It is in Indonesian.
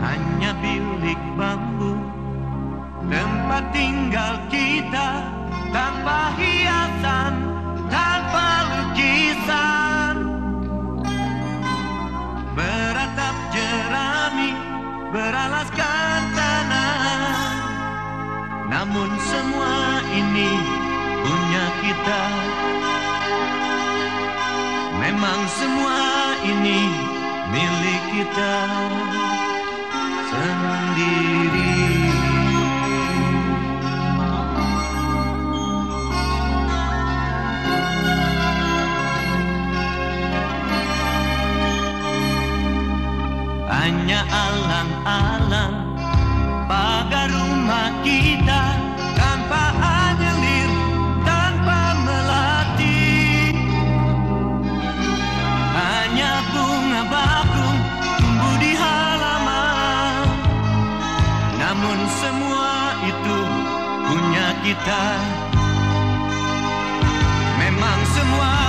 hanya bilik bambu tempat tinggal kita tanpa hiasan tanpa lukisan. Beratap jerami beralaskan tanah. Namun semua ini punya kita. Memang semua ini milik kita. Hanya alang-alang kita. Memang semua